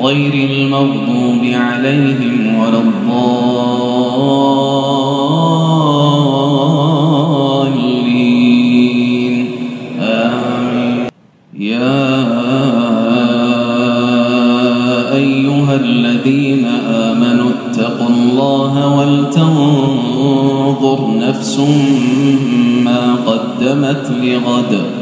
غير المغضوب عليهم ولا الضالين. آمين. يا أيها الذين آمنوا اتقوا الله ولتنظر نفس ما قدمت لغد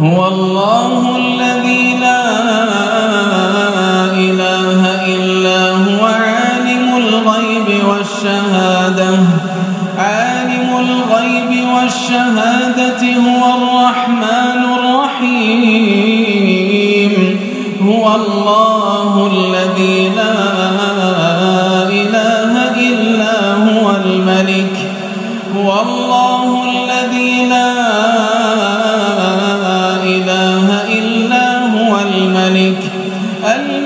هو الله الذي لا إله إلا هو عالم الغيب والشهادة. عالم الغيب والشهادة هو الرحمن الرحيم. هو الله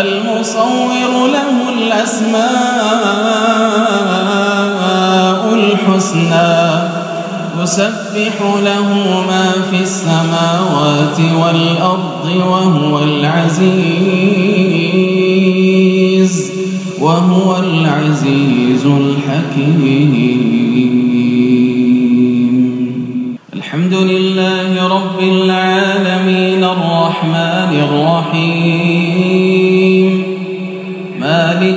المصور له الأسماء الحسنى يسبح له ما في السماوات والأرض وهو العزيز وهو العزيز الحكيم. الحمد لله رب العالمين الرحمن الرحيم.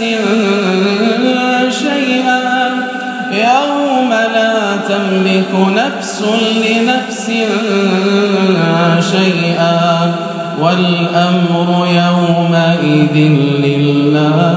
لنفس شيئا. يوم لا تملك نفس لنفس شيئا. والأمر يومئذ لله.